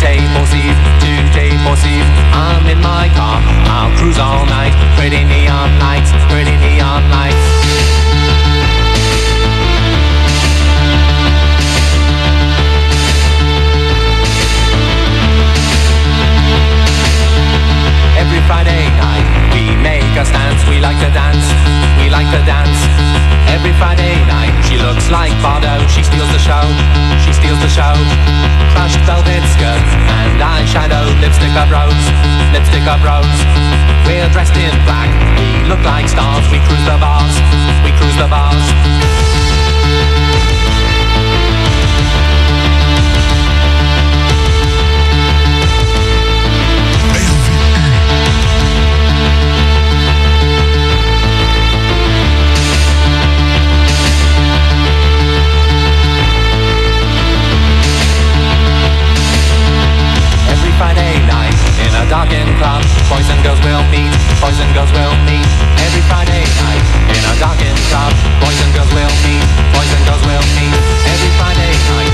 tape or sieve, to tape or. I'm in my car, I'll cruise all night. Pretty neon lights, pretty neon lights. Every Friday night we make a stance. We like to dance. We like to dance. Every Friday night looks like Bardot. She steals the show. She steals the show. Crushed velvet skirt and eyeshadow. Lipstick up rose. Lipstick up rose. We're dressed in black. We look like stars. We cruise the bars. We cruise the bars. Boys and girls will meet. Boys and girls will meet. Every Friday night in a darkened club, boys and girls will meet. Boys and girls will meet. Every Friday night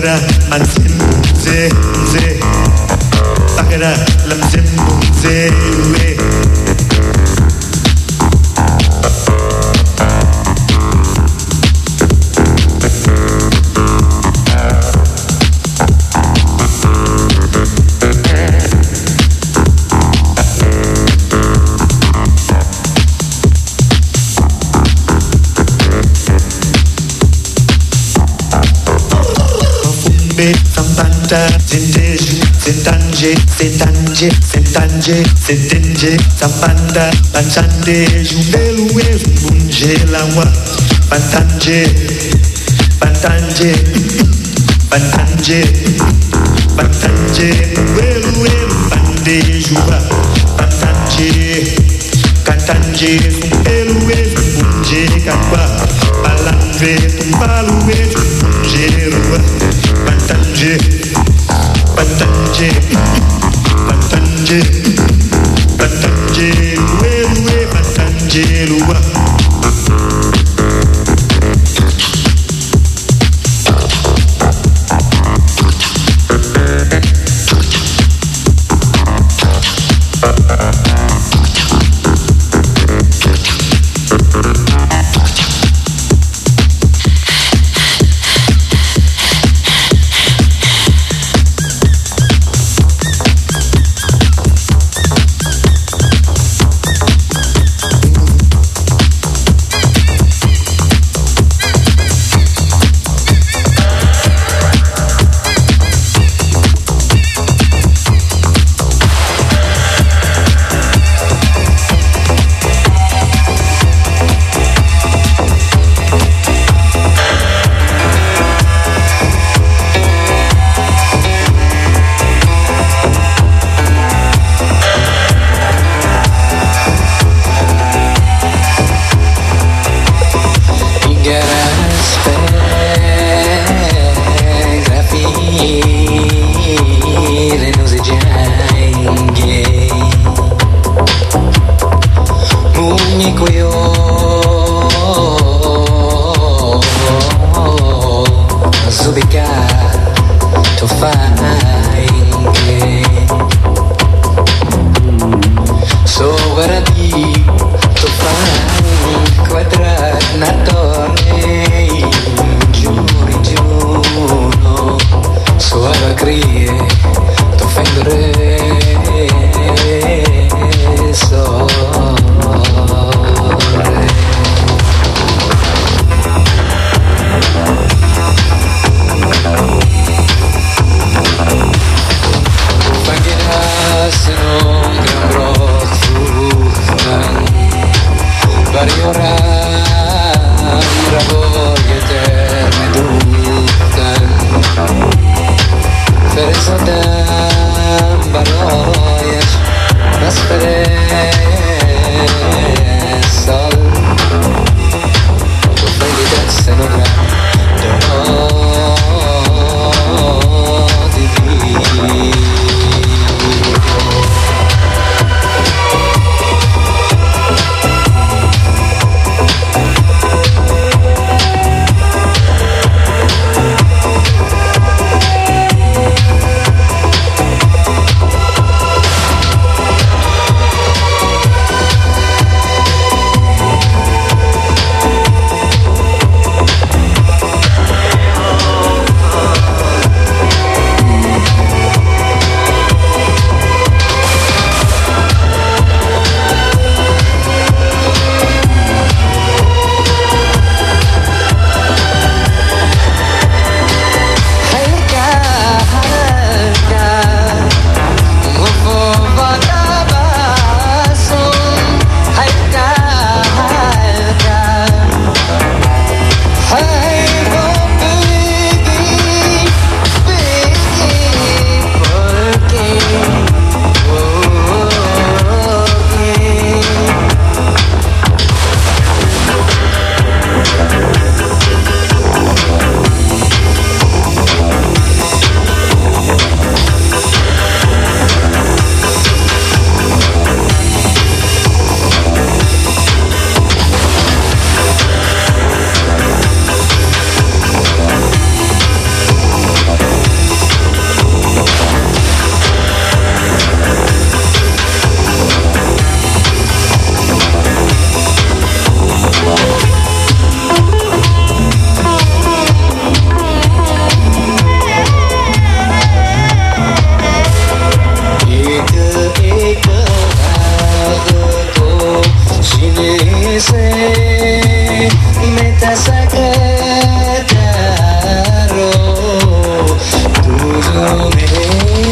باخرة منسمزه مزه باخرة لمزمزه sambanda zindeju zindanje zindanje zindanje zindinje sambanda banjande jumbelue bunje lawa bantanje bantanje bantanje bantanje uwelue bande juba bantanje kantanje kumpelue bunje kakwa balandre tumbalue bunje rua bantanje bantanje bantanje Patanjali, Patanjali, Patanjali, Patanjali, Patanjali,